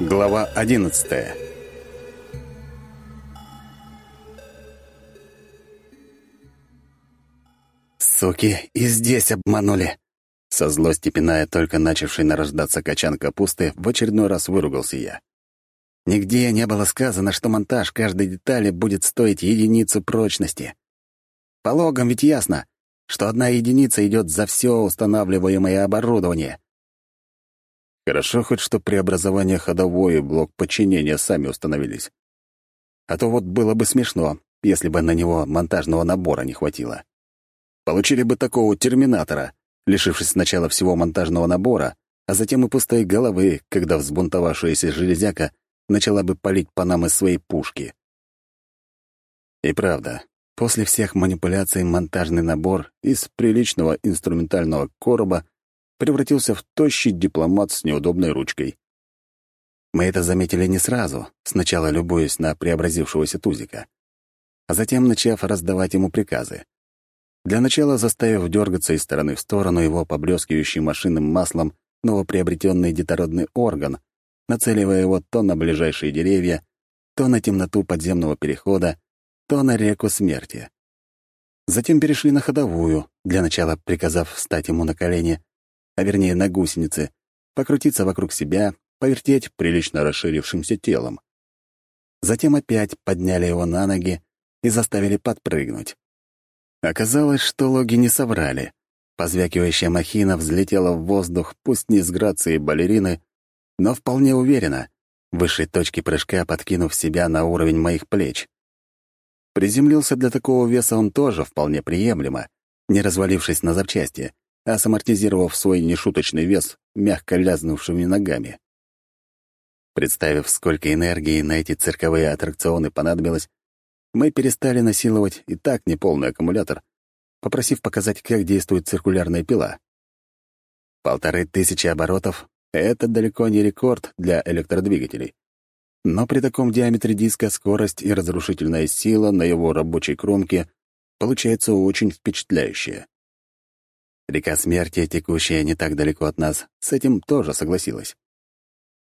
Глава 11 «Суки, и здесь обманули!» Со злости пиная только начавший нарождаться качан капусты, в очередной раз выругался я. Нигде не было сказано, что монтаж каждой детали будет стоить единицу прочности. По логам ведь ясно, что одна единица идет за все устанавливаемое оборудование. Хорошо хоть, что преобразование ходовой и блок подчинения сами установились. А то вот было бы смешно, если бы на него монтажного набора не хватило. Получили бы такого терминатора, лишившись сначала всего монтажного набора, а затем и пустой головы, когда взбунтовавшаяся железяка начала бы палить по нам из своей пушки. И правда, после всех манипуляций монтажный набор из приличного инструментального короба превратился в тощий дипломат с неудобной ручкой. Мы это заметили не сразу, сначала любуясь на преобразившегося Тузика, а затем начав раздавать ему приказы. Для начала заставив дергаться из стороны в сторону его поблескивающий машинным маслом новоприобретенный детородный орган, нацеливая его то на ближайшие деревья, то на темноту подземного перехода, то на реку смерти. Затем перешли на ходовую, для начала приказав встать ему на колени, а вернее на гусеницы, покрутиться вокруг себя, повертеть прилично расширившимся телом. Затем опять подняли его на ноги и заставили подпрыгнуть. Оказалось, что логи не соврали. Позвякивающая махина взлетела в воздух, пусть не с грацией балерины, но вполне уверенно, высшей точке прыжка подкинув себя на уровень моих плеч. Приземлился для такого веса он тоже вполне приемлемо, не развалившись на запчасти, а самортизировав свой нешуточный вес мягко лязнувшими ногами. Представив, сколько энергии на эти цирковые аттракционы понадобилось, мы перестали насиловать и так неполный аккумулятор, попросив показать, как действует циркулярная пила. Полторы тысячи оборотов — это далеко не рекорд для электродвигателей. Но при таком диаметре диска скорость и разрушительная сила на его рабочей кромке получается очень впечатляющая. Река смерти, текущая не так далеко от нас, с этим тоже согласилась.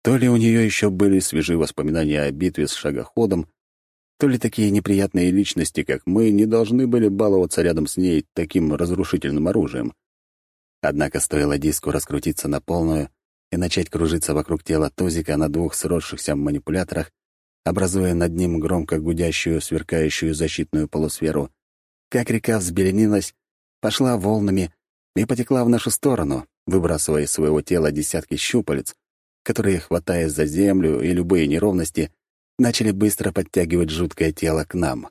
То ли у нее еще были свежие воспоминания о битве с шагоходом, то ли такие неприятные личности, как мы, не должны были баловаться рядом с ней таким разрушительным оружием. Однако стоило диску раскрутиться на полную и начать кружиться вокруг тела Тузика на двух сросшихся манипуляторах, образуя над ним громко гудящую, сверкающую защитную полусферу, как река взбеленилась, пошла волнами и потекла в нашу сторону, выбрасывая из своего тела десятки щупалец, которые, хватаясь за землю и любые неровности, начали быстро подтягивать жуткое тело к нам.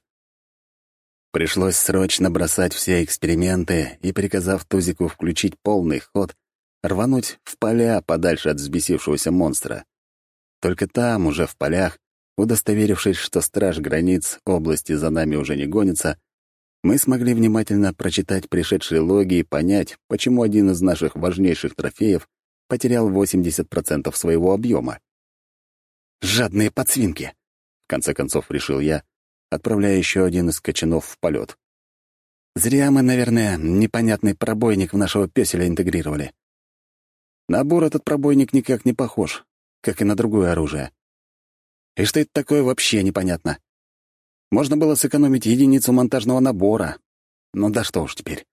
Пришлось срочно бросать все эксперименты и, приказав Тузику включить полный ход, рвануть в поля подальше от взбесившегося монстра. Только там, уже в полях, удостоверившись, что страж границ области за нами уже не гонится, мы смогли внимательно прочитать пришедшие логи и понять, почему один из наших важнейших трофеев потерял 80% своего объема. «Жадные подсвинки!» — в конце концов решил я, отправляя еще один из кочанов в полет. «Зря мы, наверное, непонятный пробойник в нашего песеля интегрировали. Набор этот пробойник никак не похож, как и на другое оружие. И что это такое, вообще непонятно. Можно было сэкономить единицу монтажного набора. Ну да что уж теперь.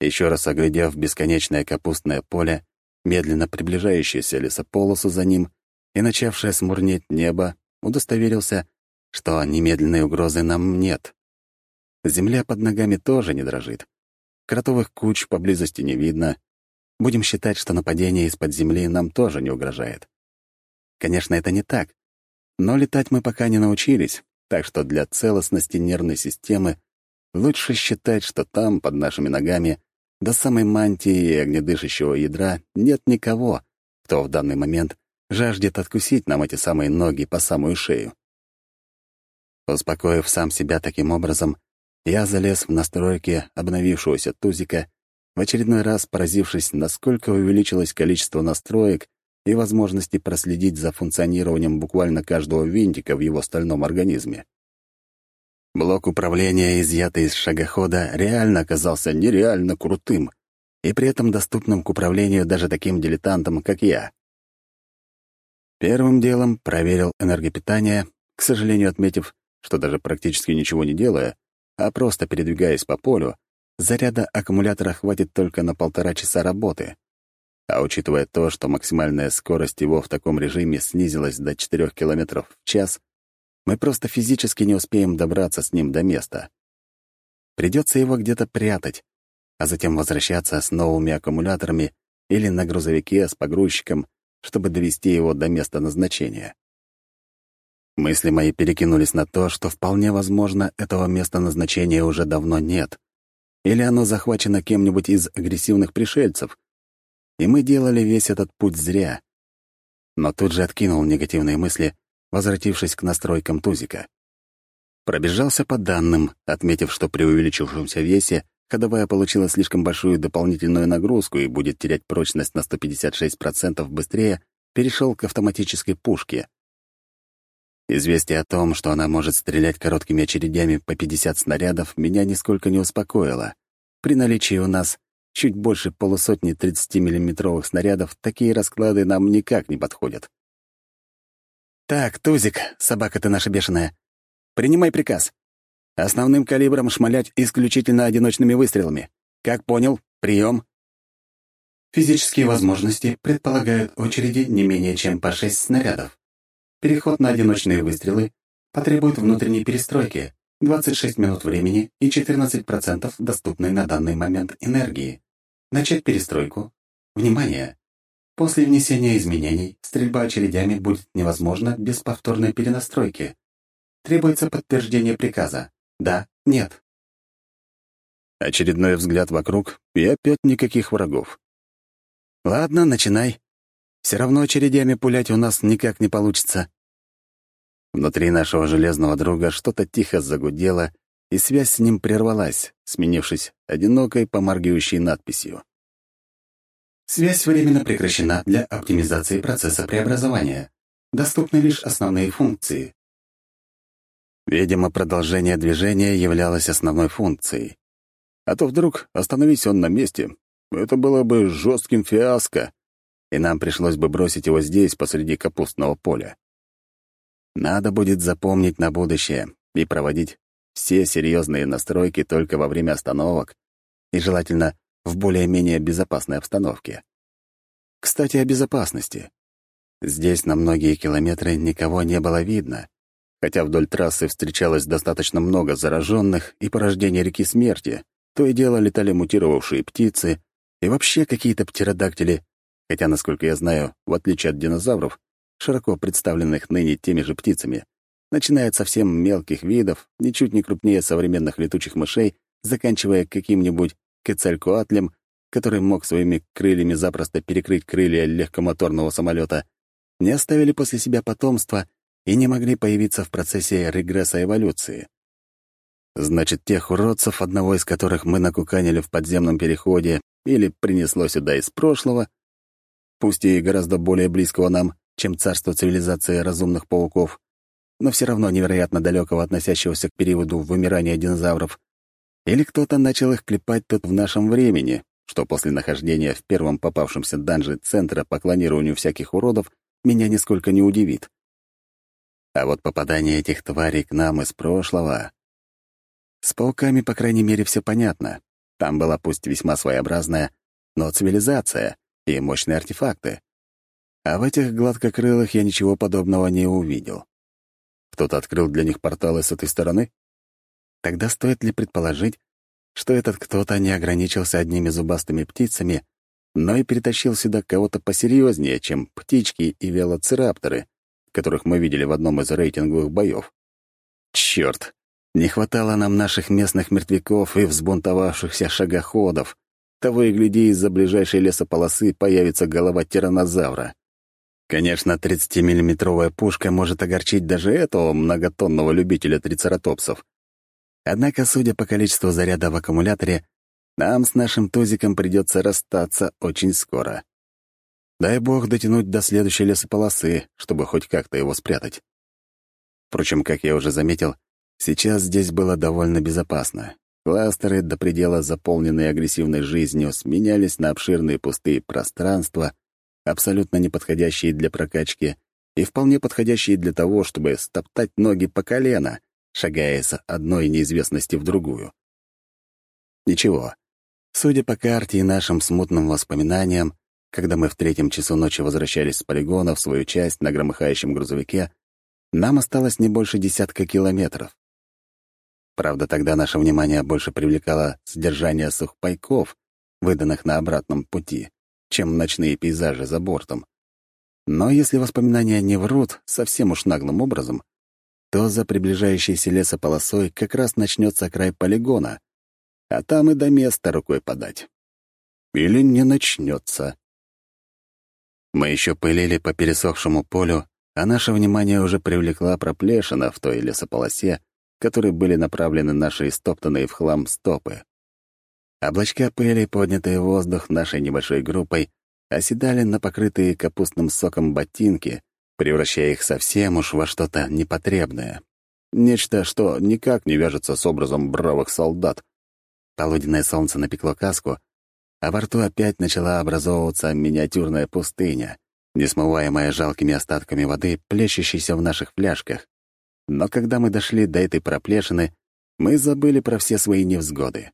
Еще раз оглядев бесконечное капустное поле, медленно приближающееся лесополосу за ним и начавшее смурнеть небо, удостоверился, что немедленной угрозы нам нет. Земля под ногами тоже не дрожит. Кротовых куч поблизости не видно. Будем считать, что нападение из-под земли нам тоже не угрожает. Конечно, это не так. Но летать мы пока не научились, так что для целостности нервной системы лучше считать, что там, под нашими ногами, до самой мантии и огнедышащего ядра нет никого, кто в данный момент жаждет откусить нам эти самые ноги по самую шею. Успокоив сам себя таким образом, я залез в настройки обновившегося тузика, в очередной раз поразившись, насколько увеличилось количество настроек и возможности проследить за функционированием буквально каждого винтика в его стальном организме. Блок управления, изъятый из шагохода, реально оказался нереально крутым и при этом доступным к управлению даже таким дилетантам, как я. Первым делом проверил энергопитание, к сожалению, отметив, что даже практически ничего не делая, а просто передвигаясь по полю, заряда аккумулятора хватит только на полтора часа работы. А учитывая то, что максимальная скорость его в таком режиме снизилась до 4 км в час, мы просто физически не успеем добраться с ним до места. Придется его где-то прятать, а затем возвращаться с новыми аккумуляторами или на грузовике с погрузчиком, чтобы довести его до места назначения. Мысли мои перекинулись на то, что вполне возможно, этого места назначения уже давно нет. Или оно захвачено кем-нибудь из агрессивных пришельцев. И мы делали весь этот путь зря. Но тут же откинул негативные мысли, возвратившись к настройкам тузика. Пробежался по данным, отметив, что при увеличившемся весе ходовая получила слишком большую дополнительную нагрузку и будет терять прочность на 156% быстрее, перешел к автоматической пушке. Известие о том, что она может стрелять короткими очередями по 50 снарядов, меня нисколько не успокоило. При наличии у нас чуть больше полусотни 30-миллиметровых снарядов такие расклады нам никак не подходят. «Так, Тузик, собака ты наша бешеная, принимай приказ. Основным калибром шмалять исключительно одиночными выстрелами. Как понял? Прием. Физические возможности предполагают очереди не менее чем по шесть снарядов. Переход на одиночные выстрелы потребует внутренней перестройки, 26 минут времени и 14% доступной на данный момент энергии. Начать перестройку. Внимание! После внесения изменений стрельба очередями будет невозможна без повторной перенастройки. Требуется подтверждение приказа. Да, нет. Очередной взгляд вокруг, и опять никаких врагов. Ладно, начинай. Все равно очередями пулять у нас никак не получится. Внутри нашего железного друга что-то тихо загудело, и связь с ним прервалась, сменившись одинокой помаргивающей надписью. Связь временно прекращена для оптимизации процесса преобразования. Доступны лишь основные функции. Видимо, продолжение движения являлось основной функцией. А то вдруг остановись он на месте. Это было бы жестким фиаско и нам пришлось бы бросить его здесь, посреди капустного поля. Надо будет запомнить на будущее и проводить все серьезные настройки только во время остановок и желательно в более-менее безопасной обстановке. Кстати, о безопасности. Здесь на многие километры никого не было видно, хотя вдоль трассы встречалось достаточно много зараженных и порождения реки смерти, то и дело летали мутировавшие птицы и вообще какие-то птеродактили, Хотя, насколько я знаю, в отличие от динозавров, широко представленных ныне теми же птицами, начиная от совсем мелких видов, ничуть не крупнее современных летучих мышей, заканчивая каким-нибудь кецалькоатлем, который мог своими крыльями запросто перекрыть крылья легкомоторного самолета, не оставили после себя потомства и не могли появиться в процессе регресса эволюции. Значит, тех уродцев, одного из которых мы накуканили в подземном переходе или принесло сюда из прошлого, пусть и гораздо более близкого нам, чем царство цивилизации разумных пауков, но все равно невероятно далекого относящегося к периоду вымирания динозавров, или кто-то начал их клепать тут в нашем времени, что после нахождения в первом попавшемся данже центра по клонированию всяких уродов меня нисколько не удивит. А вот попадание этих тварей к нам из прошлого... С пауками, по крайней мере, все понятно. Там была пусть весьма своеобразная, но цивилизация, и мощные артефакты. А в этих гладкокрылых я ничего подобного не увидел. Кто-то открыл для них порталы с этой стороны? Тогда стоит ли предположить, что этот кто-то не ограничился одними зубастыми птицами, но и перетащил сюда кого-то посерьезнее, чем птички и велоцирапторы, которых мы видели в одном из рейтинговых боев. Черт! Не хватало нам наших местных мертвяков и взбунтовавшихся шагоходов, того и гляди, из-за ближайшей лесополосы появится голова тиранозавра. Конечно, 30-миллиметровая пушка может огорчить даже этого многотонного любителя трицератопсов. Однако, судя по количеству заряда в аккумуляторе, нам с нашим тузиком придется расстаться очень скоро. Дай бог дотянуть до следующей лесополосы, чтобы хоть как-то его спрятать. Впрочем, как я уже заметил, сейчас здесь было довольно безопасно. Кластеры, до предела заполненные агрессивной жизнью, сменялись на обширные пустые пространства, абсолютно неподходящие для прокачки и вполне подходящие для того, чтобы стоптать ноги по колено, шагая с одной неизвестности в другую. Ничего. Судя по карте и нашим смутным воспоминаниям, когда мы в третьем часу ночи возвращались с полигона в свою часть на громыхающем грузовике, нам осталось не больше десятка километров. Правда, тогда наше внимание больше привлекало содержание сухпайков, выданных на обратном пути, чем ночные пейзажи за бортом. Но если воспоминания не врут совсем уж наглым образом, то за приближающейся лесополосой как раз начнется край полигона, а там и до места рукой подать. Или не начнется. Мы еще пылили по пересохшему полю, а наше внимание уже привлекла проплешина в той лесополосе, которой были направлены наши истоптанные в хлам стопы. Облачка пыли, поднятые в воздух нашей небольшой группой, оседали на покрытые капустным соком ботинки, превращая их совсем уж во что-то непотребное. Нечто, что никак не вяжется с образом бравых солдат. Полуденное солнце напекло каску, а во рту опять начала образовываться миниатюрная пустыня, несмываемая жалкими остатками воды, плещущейся в наших фляжках. Но когда мы дошли до этой проплешины, мы забыли про все свои невзгоды.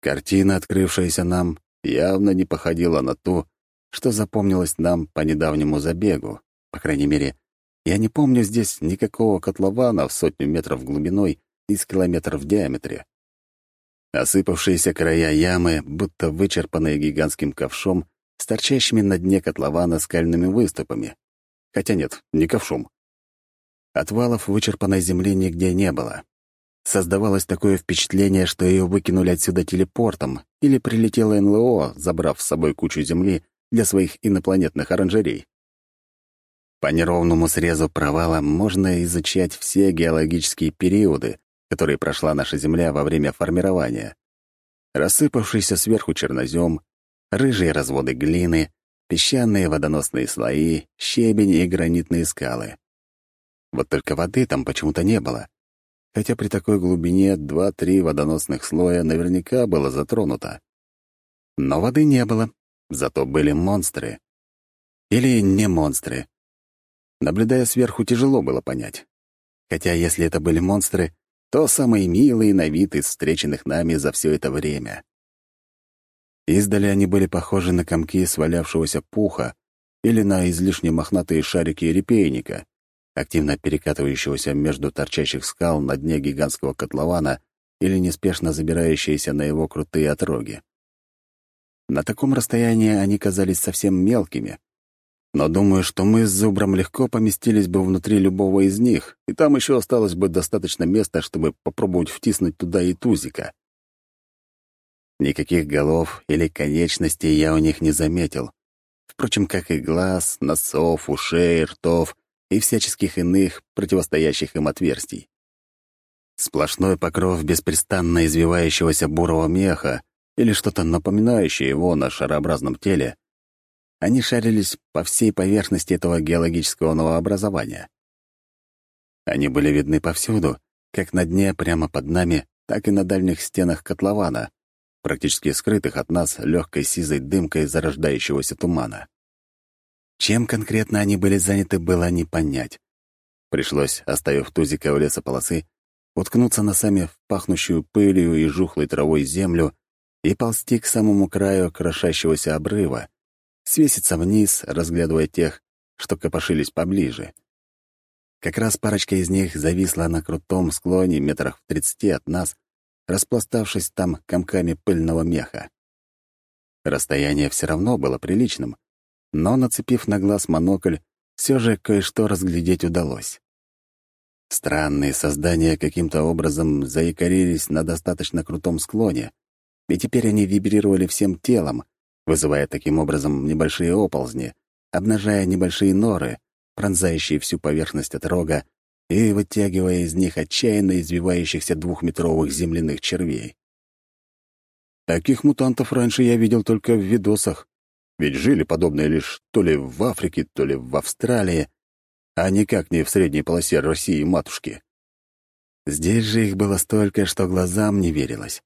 Картина, открывшаяся нам, явно не походила на ту, что запомнилось нам по недавнему забегу. По крайней мере, я не помню здесь никакого котлована в сотню метров глубиной и с километров в диаметре. Осыпавшиеся края ямы, будто вычерпанные гигантским ковшом, с торчащими на дне котлована скальными выступами. Хотя нет, не ковшом. Отвалов вычерпанной земли нигде не было. Создавалось такое впечатление, что ее выкинули отсюда телепортом или прилетело НЛО, забрав с собой кучу земли для своих инопланетных оранжерей. По неровному срезу провала можно изучать все геологические периоды, которые прошла наша Земля во время формирования. Рассыпавшийся сверху чернозем, рыжие разводы глины, песчаные водоносные слои, щебень и гранитные скалы. Вот только воды там почему-то не было хотя при такой глубине два-три водоносных слоя наверняка было затронуто. Но воды не было, зато были монстры. Или не монстры. Наблюдая сверху, тяжело было понять. Хотя если это были монстры, то самые милые на вид из встреченных нами за все это время. Издали они были похожи на комки свалявшегося пуха или на излишне мохнатые шарики репейника активно перекатывающегося между торчащих скал на дне гигантского котлована или неспешно забирающиеся на его крутые отроги. На таком расстоянии они казались совсем мелкими, но думаю, что мы с Зубром легко поместились бы внутри любого из них, и там еще осталось бы достаточно места, чтобы попробовать втиснуть туда и тузика. Никаких голов или конечностей я у них не заметил. Впрочем, как и глаз, носов, ушей, ртов и всяческих иных противостоящих им отверстий. Сплошной покров беспрестанно извивающегося бурого меха или что-то напоминающее его на шарообразном теле, они шарились по всей поверхности этого геологического новообразования. Они были видны повсюду, как на дне прямо под нами, так и на дальних стенах котлована, практически скрытых от нас легкой сизой дымкой зарождающегося тумана. Чем конкретно они были заняты, было не понять. Пришлось, оставив тузика у лесополосы, уткнуться носами в пахнущую пылью и жухлой травой землю и ползти к самому краю крошащегося обрыва, свеситься вниз, разглядывая тех, что копошились поближе. Как раз парочка из них зависла на крутом склоне метрах в тридцати от нас, распластавшись там комками пыльного меха. Расстояние все равно было приличным, но, нацепив на глаз монокль, все же кое-что разглядеть удалось. Странные создания каким-то образом заикарились на достаточно крутом склоне, и теперь они вибрировали всем телом, вызывая таким образом небольшие оползни, обнажая небольшие норы, пронзающие всю поверхность от рога и вытягивая из них отчаянно извивающихся двухметровых земляных червей. Таких мутантов раньше я видел только в видосах, ведь жили подобные лишь то ли в Африке, то ли в Австралии, а никак не в средней полосе России матушки. Здесь же их было столько, что глазам не верилось.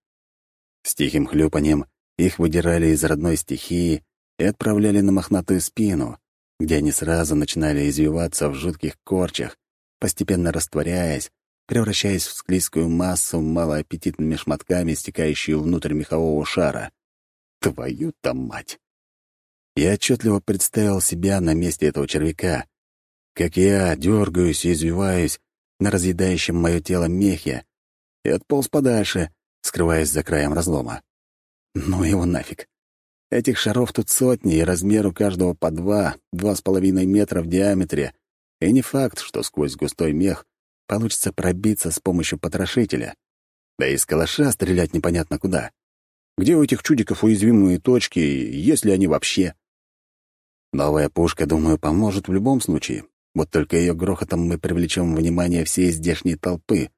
С тихим хлюпанием их выдирали из родной стихии и отправляли на мохнатую спину, где они сразу начинали извиваться в жутких корчах, постепенно растворяясь, превращаясь в склизкую массу малоаппетитными шматками, стекающую внутрь мехового шара. Твою-то мать! Я отчетливо представил себя на месте этого червяка, как я дергаюсь и извиваюсь на разъедающем мое тело мехе и отполз подальше, скрываясь за краем разлома. Ну его нафиг. Этих шаров тут сотни, и размер у каждого по два, два с половиной метра в диаметре. И не факт, что сквозь густой мех получится пробиться с помощью потрошителя. Да и из калаша стрелять непонятно куда. Где у этих чудиков уязвимые точки, если они вообще? Новая пушка, думаю, поможет в любом случае. Вот только ее грохотом мы привлечем внимание всей здешней толпы.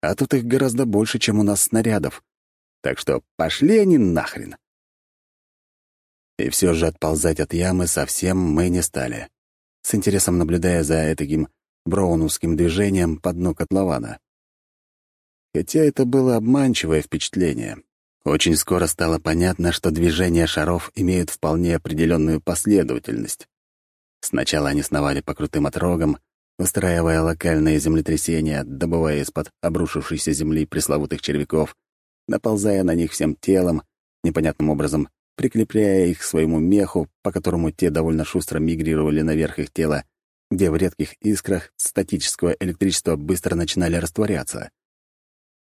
А тут их гораздо больше, чем у нас снарядов. Так что пошли они нахрен. И все же отползать от ямы совсем мы не стали, с интересом наблюдая за таким броуновским движением под дно котлована. Хотя это было обманчивое впечатление. Очень скоро стало понятно, что движения шаров имеют вполне определенную последовательность. Сначала они сновали по крутым отрогам, устраивая локальные землетрясения, добывая из-под обрушившейся земли пресловутых червяков, наползая на них всем телом, непонятным образом прикрепляя их к своему меху, по которому те довольно шустро мигрировали наверх их тела, где в редких искрах статического электричества быстро начинали растворяться.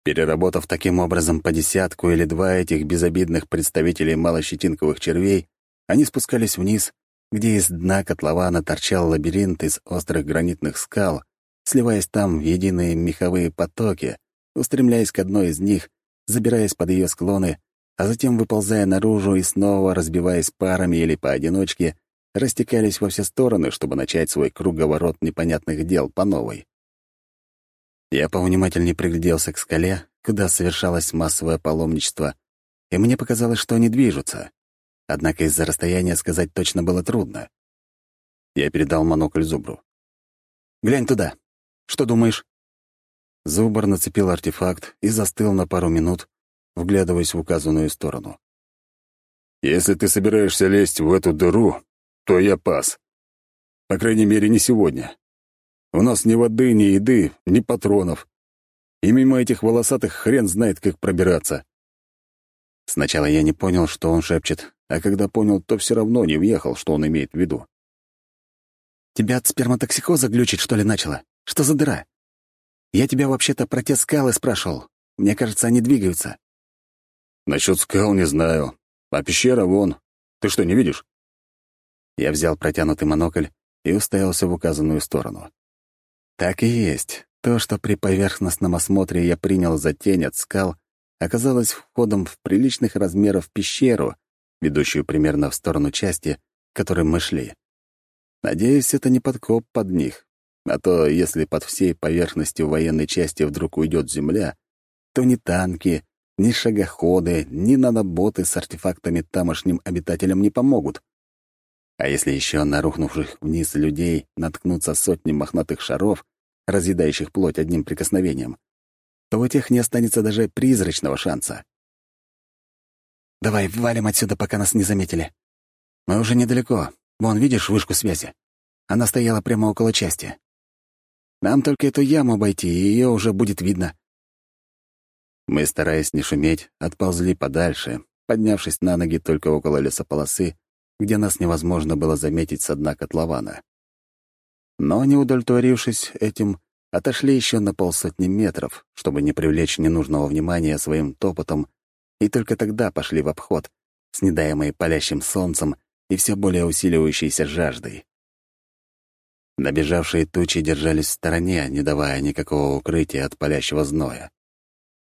Переработав таким образом по десятку или два этих безобидных представителей малощетинковых червей, они спускались вниз, где из дна котлована торчал лабиринт из острых гранитных скал, сливаясь там в единые меховые потоки, устремляясь к одной из них, забираясь под ее склоны а затем, выползая наружу и снова разбиваясь парами или поодиночке, растекались во все стороны, чтобы начать свой круговорот непонятных дел по новой. Я повнимательнее пригляделся к скале, куда совершалось массовое паломничество, и мне показалось, что они движутся. Однако из-за расстояния сказать точно было трудно. Я передал монокль Зубру. «Глянь туда. Что думаешь?» Зубр нацепил артефакт и застыл на пару минут, вглядываясь в указанную сторону. «Если ты собираешься лезть в эту дыру, то я пас. По крайней мере, не сегодня. У нас ни воды, ни еды, ни патронов. И мимо этих волосатых хрен знает, как пробираться». Сначала я не понял, что он шепчет, а когда понял, то все равно не въехал, что он имеет в виду. «Тебя от сперматоксикоза глючить, что ли, начало? Что за дыра? Я тебя вообще-то про те скалы спрашивал. Мне кажется, они двигаются». Насчет скал не знаю. А пещера вон. Ты что, не видишь? Я взял протянутый монокль и уставился в указанную сторону. Так и есть. То, что при поверхностном осмотре я принял за тень от скал, оказалось входом в приличных размеров пещеру, ведущую примерно в сторону части, к которой мы шли. Надеюсь, это не подкоп под них. А то, если под всей поверхностью военной части вдруг уйдет земля, то ни танки, ни шагоходы, ни наноботы с артефактами тамошним обитателям не помогут. А если еще на рухнувших вниз людей наткнуться сотни мохнатых шаров, разъедающих плоть одним прикосновением, то у тех не останется даже призрачного шанса. «Давай, валим отсюда, пока нас не заметили. Мы уже недалеко. Вон, видишь вышку связи? Она стояла прямо около части. Нам только эту яму обойти, и ее уже будет видно. Мы, стараясь не шуметь, отползли подальше, поднявшись на ноги только около лесополосы, где нас невозможно было заметить со дна котлована. Но, не удовлетворившись этим, отошли еще на полсотни метров, чтобы не привлечь ненужного внимания своим топотом, и только тогда пошли в обход, снедаемые палящим солнцем и все более усиливающейся жаждой. Набежавшие тучи держались в стороне, не давая никакого укрытия от палящего зноя.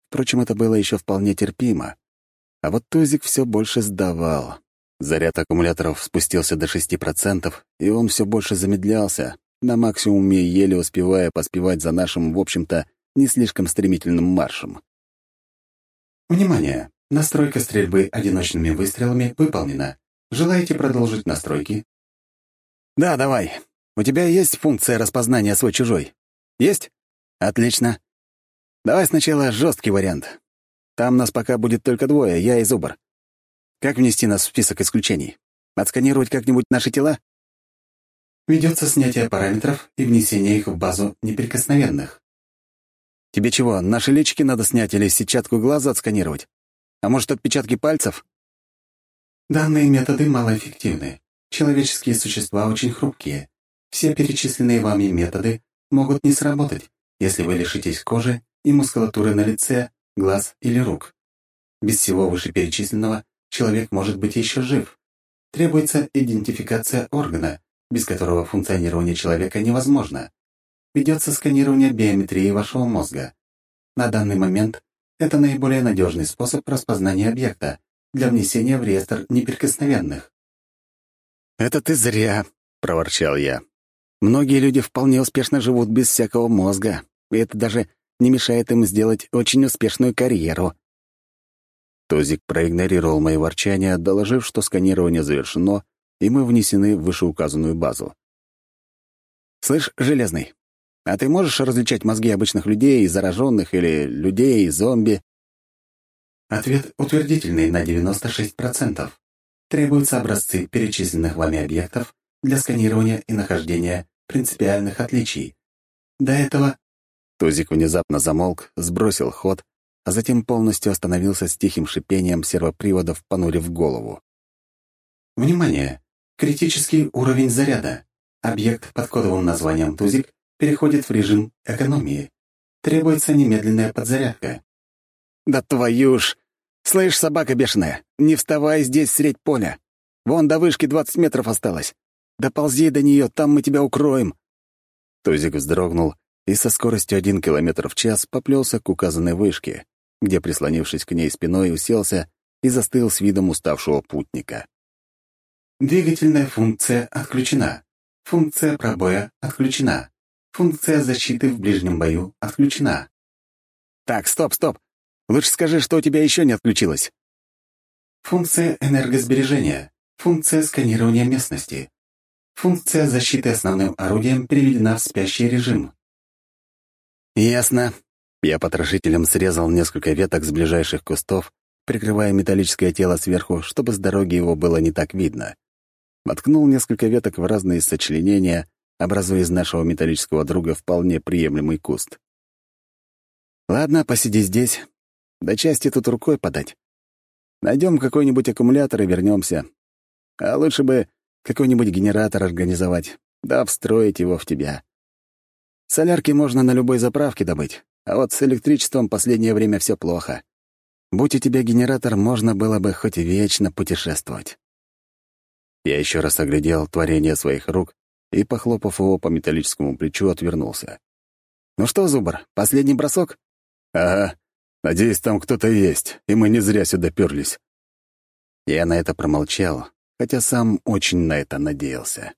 Впрочем, это было еще вполне терпимо. А вот Тузик все больше сдавал. Заряд аккумуляторов спустился до 6%, и он все больше замедлялся, на максимуме еле успевая поспевать за нашим, в общем-то, не слишком стремительным маршем. Внимание! Настройка стрельбы одиночными выстрелами выполнена. Желаете продолжить настройки? Да, давай. У тебя есть функция распознания свой-чужой? Есть? Отлично. Давай сначала жесткий вариант. Там нас пока будет только двое, я и Зубр. Как внести нас в список исключений? Отсканировать как-нибудь наши тела? Ведется снятие параметров и внесение их в базу неприкосновенных. Тебе чего, наши личики надо снять или сетчатку глаза отсканировать? А может, отпечатки пальцев? Данные методы малоэффективны. Человеческие существа очень хрупкие. Все перечисленные вами методы могут не сработать, если вы лишитесь кожи и мускулатуры на лице, глаз или рук. Без всего вышеперечисленного человек может быть еще жив. Требуется идентификация органа, без которого функционирование человека невозможно. Ведется сканирование биометрии вашего мозга. На данный момент это наиболее надежный способ распознания объекта для внесения в реестр неприкосновенных. «Это ты зря», — проворчал я. «Многие люди вполне успешно живут без всякого мозга, и это даже не мешает им сделать очень успешную карьеру». Тозик проигнорировал мои ворчания, доложив, что сканирование завершено, и мы внесены в вышеуказанную базу. «Слышь, Железный, а ты можешь различать мозги обычных людей, зараженных или людей, зомби?» Ответ утвердительный на 96%. Требуются образцы перечисленных вами объектов для сканирования и нахождения принципиальных отличий. До этого... Тузик внезапно замолк, сбросил ход, а затем полностью остановился с тихим шипением сервоприводов, понурив голову. Внимание! Критический уровень заряда. Объект под кодовым названием «Тузик» переходит в режим экономии. Требуется немедленная подзарядка. «Да твою ж! «Слышь, собака бешеная, не вставай здесь средь поля. Вон до вышки двадцать метров осталось. Доползи до нее, там мы тебя укроем». Тузик вздрогнул и со скоростью один километр в час поплелся к указанной вышке, где, прислонившись к ней спиной, уселся и застыл с видом уставшего путника. Двигательная функция отключена. Функция пробоя отключена. Функция защиты в ближнем бою отключена. «Так, стоп, стоп! Лучше скажи, что у тебя еще не отключилось». Функция энергосбережения. Функция сканирования местности. Функция защиты основным орудием переведена в спящий режим. «Ясно». Я потрошителем срезал несколько веток с ближайших кустов, прикрывая металлическое тело сверху, чтобы с дороги его было не так видно. Воткнул несколько веток в разные сочленения, образуя из нашего металлического друга вполне приемлемый куст. «Ладно, посиди здесь, до части тут рукой подать. Найдем какой-нибудь аккумулятор и вернемся. А лучше бы какой-нибудь генератор организовать, да встроить его в тебя. Солярки можно на любой заправке добыть, а вот с электричеством последнее время все плохо. Будь у тебя генератор, можно было бы хоть вечно путешествовать. Я еще раз оглядел творение своих рук и, похлопав его по металлическому плечу, отвернулся. «Ну что, Зубр, последний бросок?» «Ага, Надеюсь, там кто-то есть, и мы не зря сюда перлись. Я на это промолчал, хотя сам очень на это надеялся.